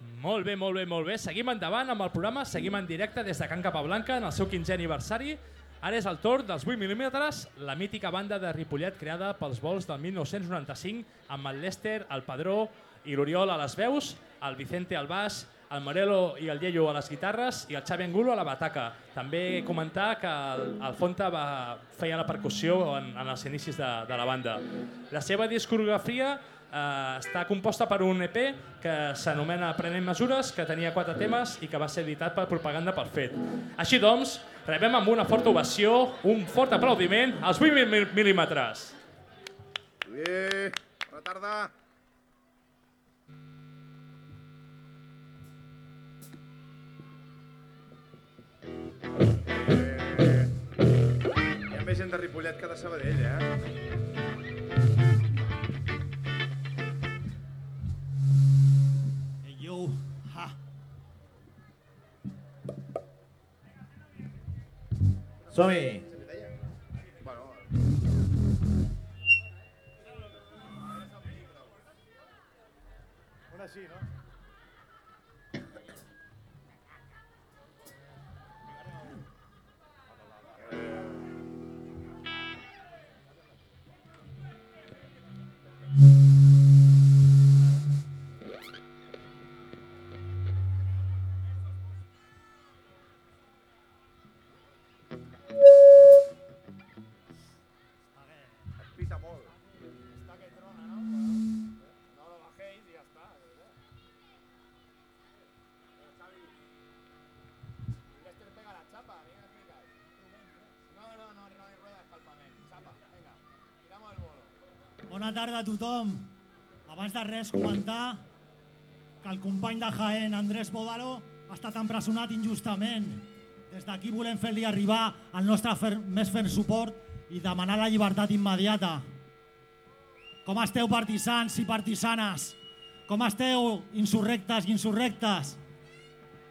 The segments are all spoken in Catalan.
Molt bé, molt bé, molt bé. Seguim endavant amb el programa, seguim en directe des de Can Capablanca en el seu 15è aniversari. Ara és el torn dels 8 mm, la mítica banda de Ripollet creada pels vols del 1995 amb el Lester, el Padró i l'Oriol a les veus, el Vicente al baix, el Morelo i el Lleio a les guitarres i el Xavi Angulo a la bataca. També comentar que el, el Fonta va, feia la percussió en, en els inicis de, de la banda. La seva discografia eh, està composta per un EP que s'anomena Prenent Mesures, que tenia quatre temes i que va ser editat per Propaganda pel Fet. Així doncs, rebem amb una forta ovació, un fort aplaudiment als 8 mil- mil·límetres. Bé, bona tarda. Hi ha més gent de Ripollet que de Sabadell, eh? Som-hi! Bona tarda a tothom. Abans de res, comentar que el company de Jaén, Andrés Bodalo, ha estat empresonat injustament. Des d'aquí volem fer-li arribar el nostre fer, més ferm suport i demanar la llibertat immediata. Com esteu, partisans i partisanes? Com esteu, insurrectes i insurrectes?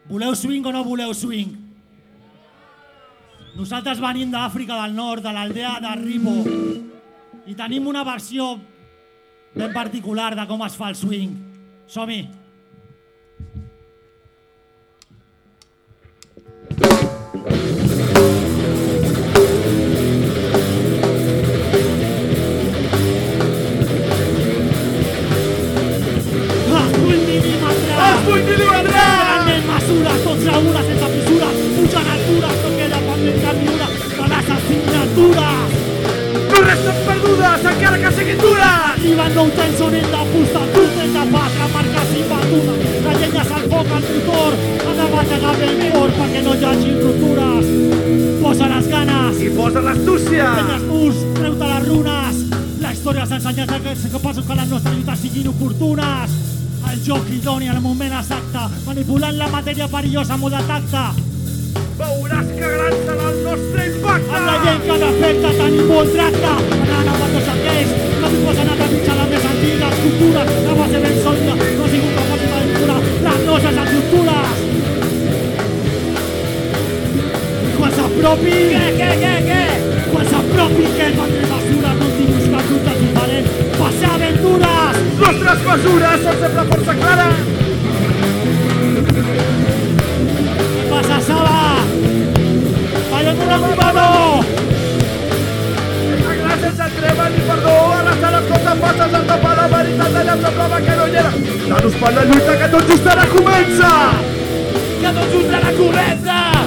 Voleu swing o no voleu swing? Nosaltres venim d'Àfrica del Nord, de l'aldea de Ribo, i tenim una versió ben particular de com es fa el swing. Som-hi! Hagi ruptures. Posa les ganes, I posa l'astúcia! tens els murs, treu-te les runes. La història s'ha ensenyat que ser capaços que les nostres lluites siguin oportunes. El joc idoni en el moment exacte, manipulant la matèria perillosa amb de tacte. Veuràs que gran serà el nostre impacte! Amb la llei que defecte tenim bon tracte anant amb tots aquells que li posen a trepitjar les més antigues cultures la base ben sòlida no ha sigut capaç de manipular les nostres estructures quan s'apropi què, què, què, què? quan s'apropi que el patró mesura no tinguis cap dubte diferent passar aventures Nostres mesures són sempre força clares! què passa Saba? Fallem un removador A gràcies et treva ni perdó, estan les coses passes a tapar la veritat allà semblava que no hi era. Danos per la lluita que tot just ara comença! que tot just ara comença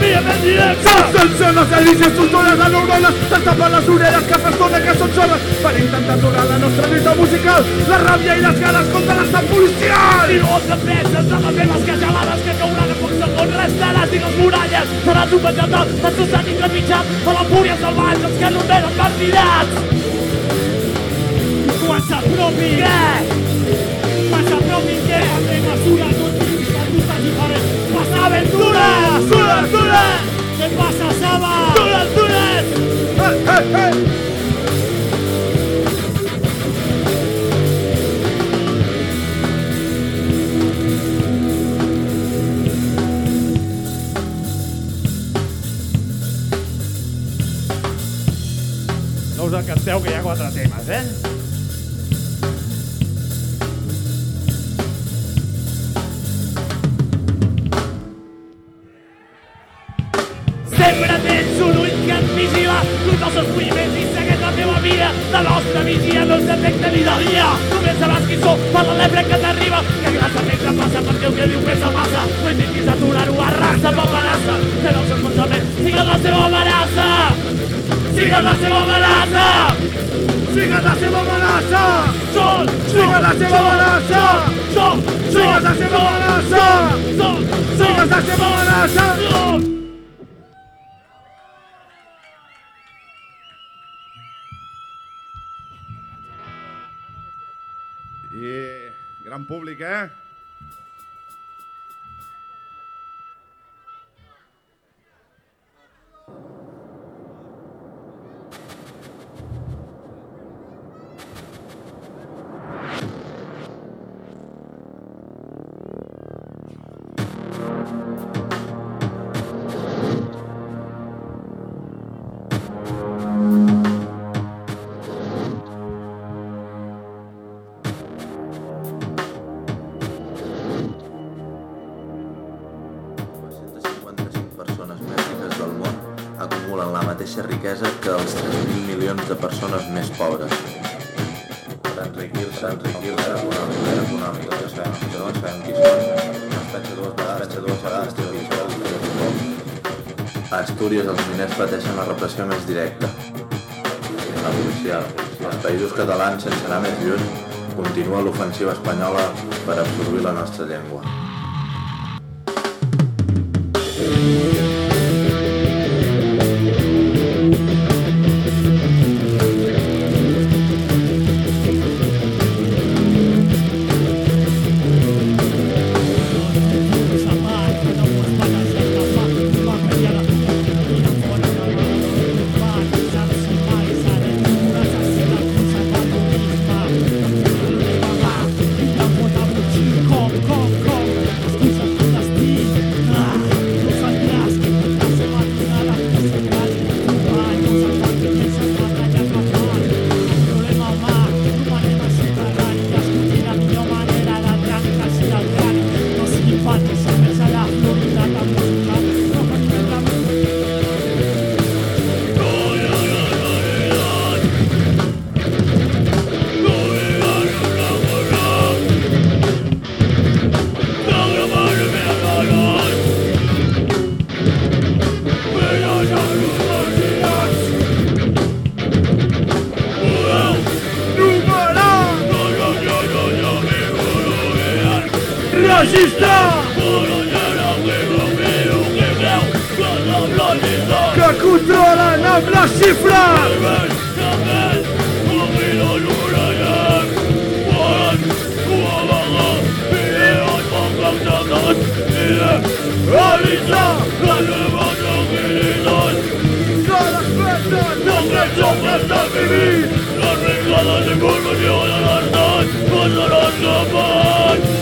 més directe Sense les delícies tutores de neurones s'han tapat les orelles que fa estona que són sordes per intentar aturar la nostra lluita musical. La ràbia i les ganes contra l'estat policial i no et penses de les meves cajalades que cauran a poc les muralles. Seràs un vegetal assustat i trepitjat la fúria salvatge els que anomenen candidats Quan s'apropi, què? quan s'apropi què? Prendre mesures, Aventura! Sura, sura! Què passa, Saba? Sura, sura! Hey, hey, hey! No us encanteu que hi ha quatre temes, eh? Sigues la seva amenaça! sol, Sigues la seva amenaça! sol. I gran públic, eh? Mateixa riquesa que els 3.000 milions de persones més pobres. Per enriquir-se, enriquir-se econòmic, econòmic, que sabem, que no sabem qui són, es pensa dues vegades, dues vegades, A Astúries els miners pateixen la repressió més directa. La policial. Als països catalans, sense anar més lluny, continua l'ofensiva espanyola per absorbir la nostra llengua. Registrar! Que controlen amb les xifres! Que despierten els drets homes de vivir! Uniformitat!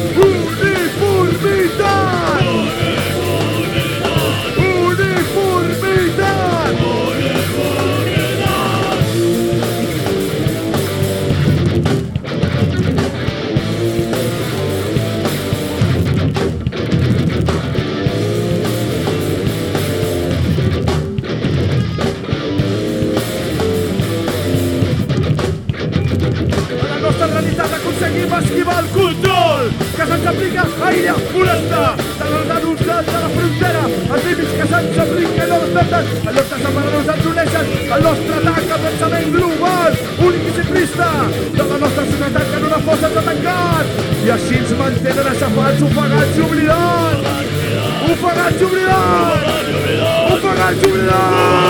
doing it all.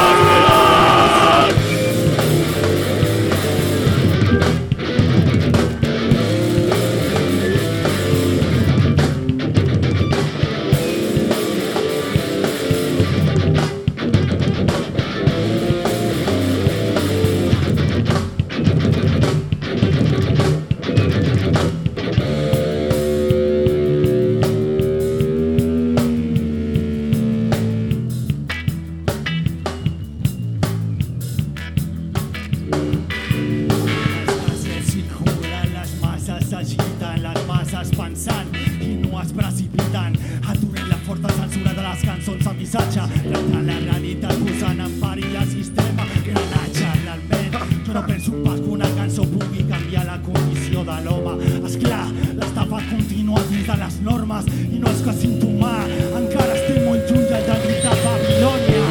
Cançó pugui canviar la condició de l'home. Esclar, l'estafa continua dins de les normes i no és que símptoma, encara estem molt lluny del decret de Babilònia.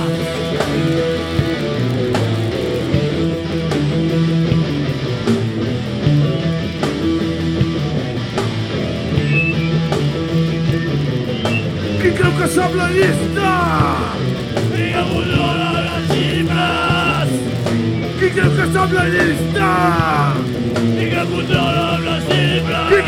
Qui creu que som la llista? Qui creu que som la llista? Vinga, Budona, les xifres! Qui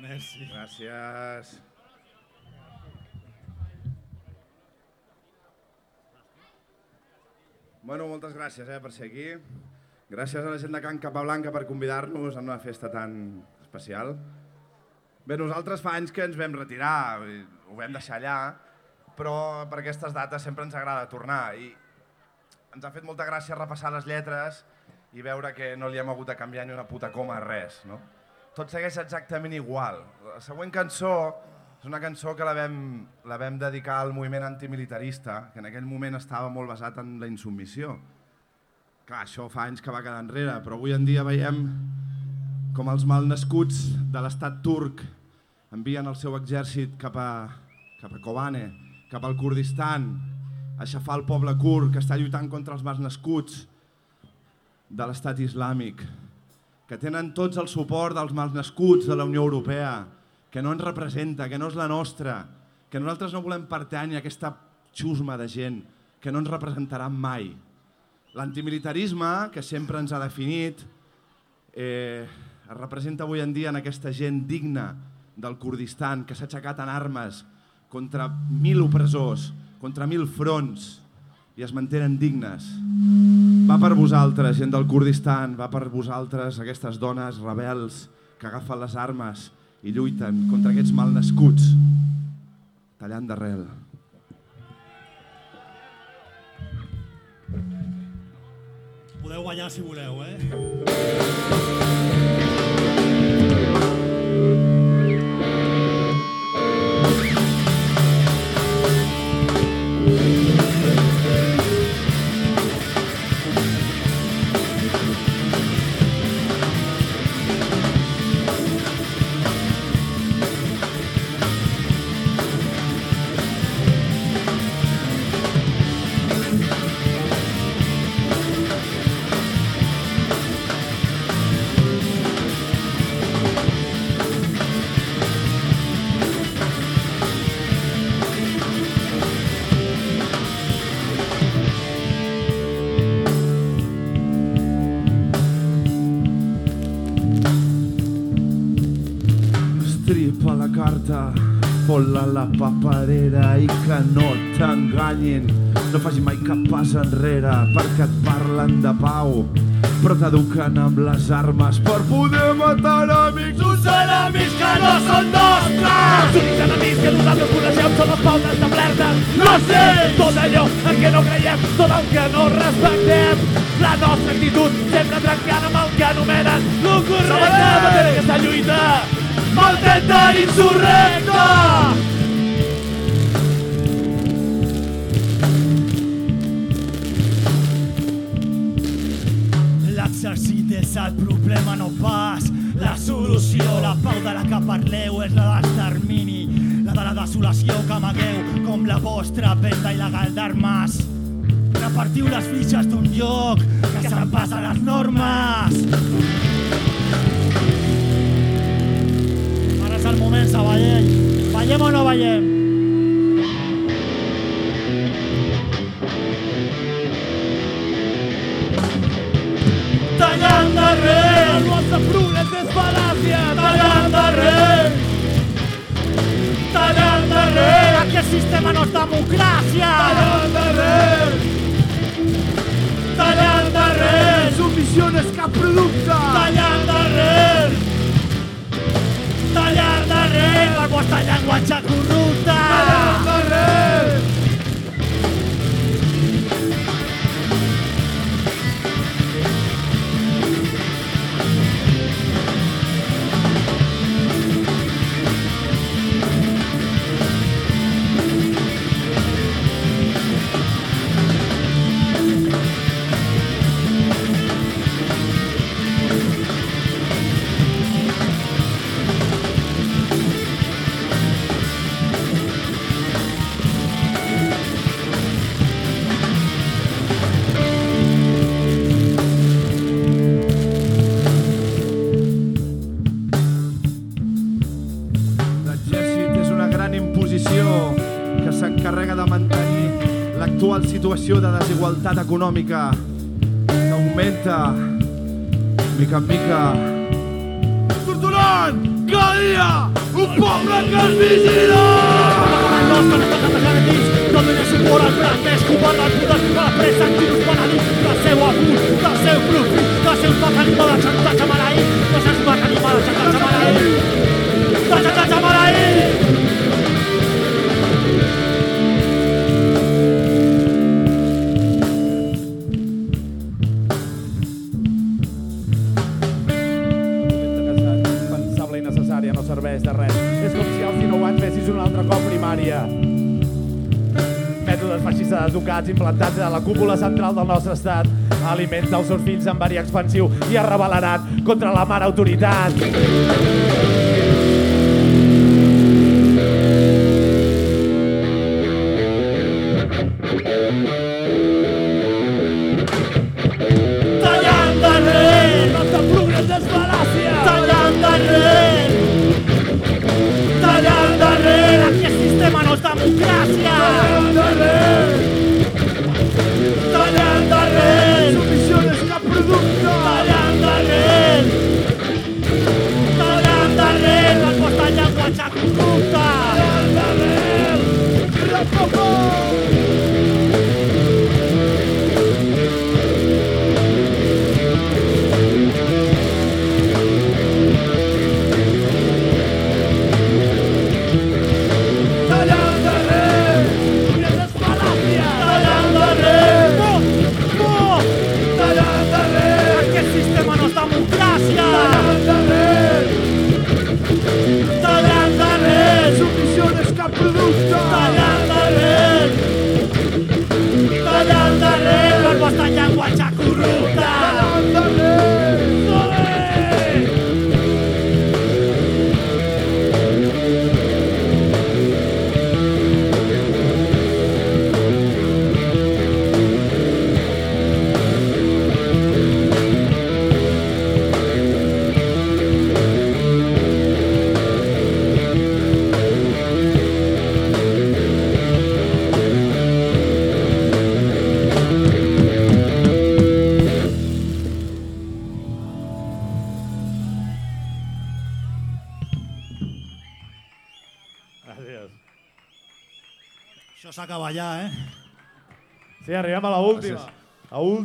merci. Gràcies. Bueno, moltes gràcies eh, per ser aquí. Gràcies a la gent de Can Capablanca per convidar-nos a una festa tan especial. Bé, nosaltres fa anys que ens vam retirar, ho vam deixar allà, però per aquestes dates sempre ens agrada tornar i ens ha fet molta gràcia repassar les lletres i veure que no li hem hagut de canviar ni una puta coma a res, no? Tot segueix exactament igual. La següent cançó és una cançó que la vam, la vam dedicar al moviment antimilitarista, que en aquell moment estava molt basat en la insubmissió. Clar, això fa anys que va quedar enrere, però avui en dia veiem com els malnascuts de l'estat turc envien el seu exèrcit cap a, cap a Kobane, cap al Kurdistan, a aixafar el poble kurd que està lluitant contra els malnascuts de l'estat islàmic, que tenen tots el suport dels malnascuts de la Unió Europea, que no ens representa, que no és la nostra, que nosaltres no volem pertany a aquesta xusma de gent que no ens representarà mai. L'antimilitarisme, que sempre ens ha definit, eh, es representa avui en dia en aquesta gent digna del Kurdistan, que s'ha aixecat en armes contra mil opressors, contra mil fronts, i es mantenen dignes. Va per vosaltres, gent del Kurdistan, va per vosaltres, aquestes dones rebels que agafen les armes i lluiten contra aquests malnascuts, tallant d'arrel. Podeu ballar si voleu, eh? Carta, Fot-la la paperera i que no t'enganyin. No facis mai cap pas enrere perquè et parlen de pau però t'eduquen amb les armes per poder matar enemics. Uns enemics que no són nostres! Els únics enemics que nosaltres coneixem són les pautes establertes. No sé! Tot allò en què no creiem, tot el que no respectem. La nostra actitud sempre trencant amb el que anomenen lo correcte. Mantenir aquesta lluita maldeta i insurrecta! L'exèrcit és el problema, no pas la solució. La pau de la que parleu és la d'extermini, la de la desolació que amagueu com la vostra venda il·legal d'armes. Repartiu les fitxes d'un lloc que se'n passa les normes. Moment, Sabadell. Veiem o no veiem? Tallant darrere! El vostre progrés és fal·làcia! Tallant darrere! Tallant darrere! Aquest sistema no és democràcia! Tallant darrere! Tallant no és cap producte! Tallant Bosta lengua txakurruta l'actual situació de desigualtat econòmica que augmenta mica en mica. Torturant cada dia un poble que es vigila! No dona suport al més covard del poder de la pressa en quins penedits del seu abús, del seu profit, del seu mecanisme de xantatge maleït, del seu mecanisme de xantatge maleït, de xantatge! Serveix de res. És com si als 19 anys fessis un altre cop primària. Mètodes feixistes educats implantats a la cúpula central del nostre estat alimenta els seus fills amb verí expansiu i es rebel·laran contra la mare autoritat. Esa puta! ¡Del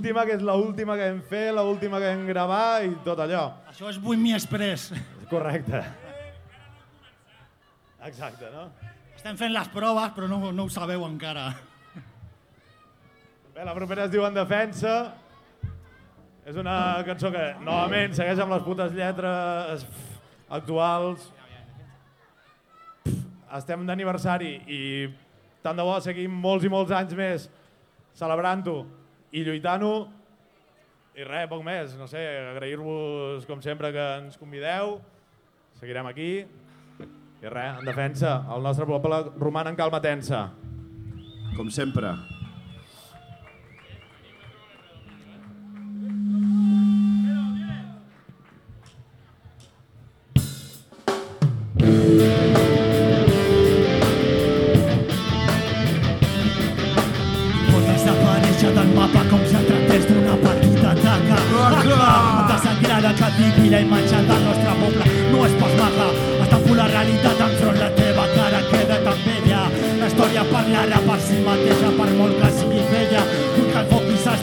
última, que és la última que hem fet, la última que hem gravat i tot allò. Això és Mi Express. Correcte. Exacte, no? Estem fent les proves, però no, no ho sabeu encara. Bé, la propera es diu En Defensa. És una cançó que, novament, segueix amb les putes lletres actuals. Estem d'aniversari i tant de bo seguim molts i molts anys més celebrant-ho i lluitant-ho. I res, poc més, no sé, agrair-vos com sempre que ens convideu. Seguirem aquí. I res, en defensa, el nostre poble roman en calma tensa. Com sempre. Mapa com si el tractés d'una partida taca. Taca! Desangrada que digui la imatge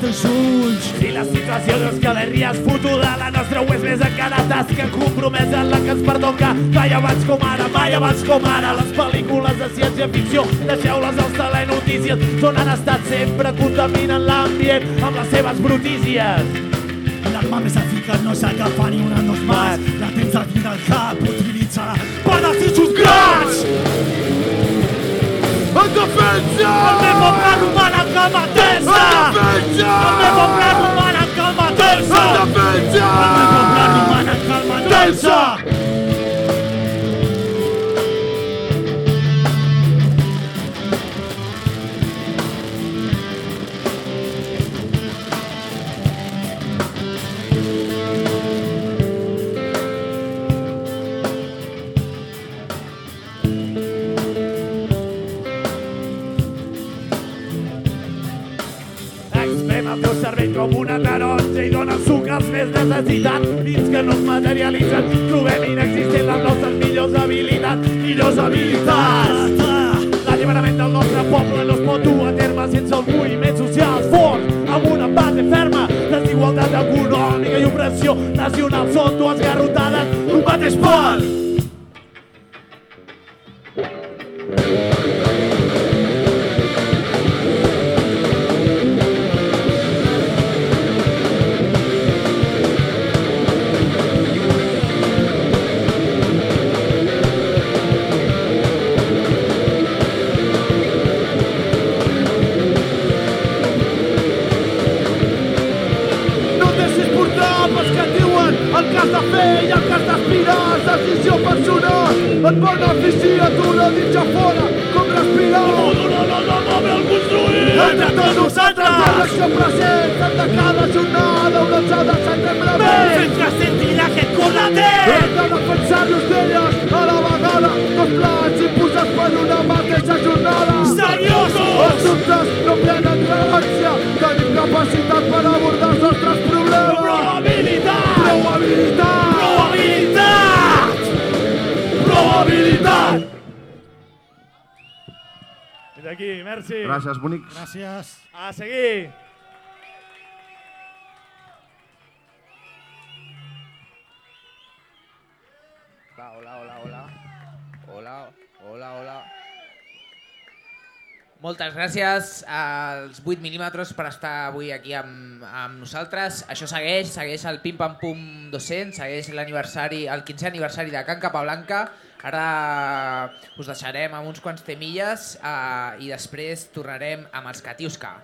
teus ulls. Si la situació és que l'herria és fotuda, la nostra ho és més encara tasca compromesa en la que ens pertoca. Mai abans com ara, mai abans com ara. Les pel·lícules de ciència-ficció, deixeu-les als telenotícies, on han estat sempre contaminant l'ambient amb les seves brutícies. L'arma més eficaç no s'agafa ni una dos más. La tens a dins del cap, utilitza-la per desitjos grans. En defensa! El meu poble opressió nacional són dues garrotades, un mateix pal. Jornada un 11 de setembre més. Fins que senti la gent corrente! Hem de defensar-nos d'elles a la vegada, dos plans imposats per una mateixa jornada. Seriosos! Els dubtes no prenen rellevància, tenim capacitat per abordar els nostres problemes. Probabilitat! Probabilitat! Probabilitat! Probabilitat! Fins aquí, merci. Gràcies, bonics. Gràcies. A seguir. Hola, hola, hola. Hola, hola, hola. Moltes gràcies als 8 mil·límetres per estar avui aquí amb, amb nosaltres. Això segueix, segueix el Pim Pam Pum 200, segueix l'aniversari, el 15è aniversari de Can Capablanca. Ara us deixarem amb uns quants temilles eh, i després tornarem amb els Catiusca.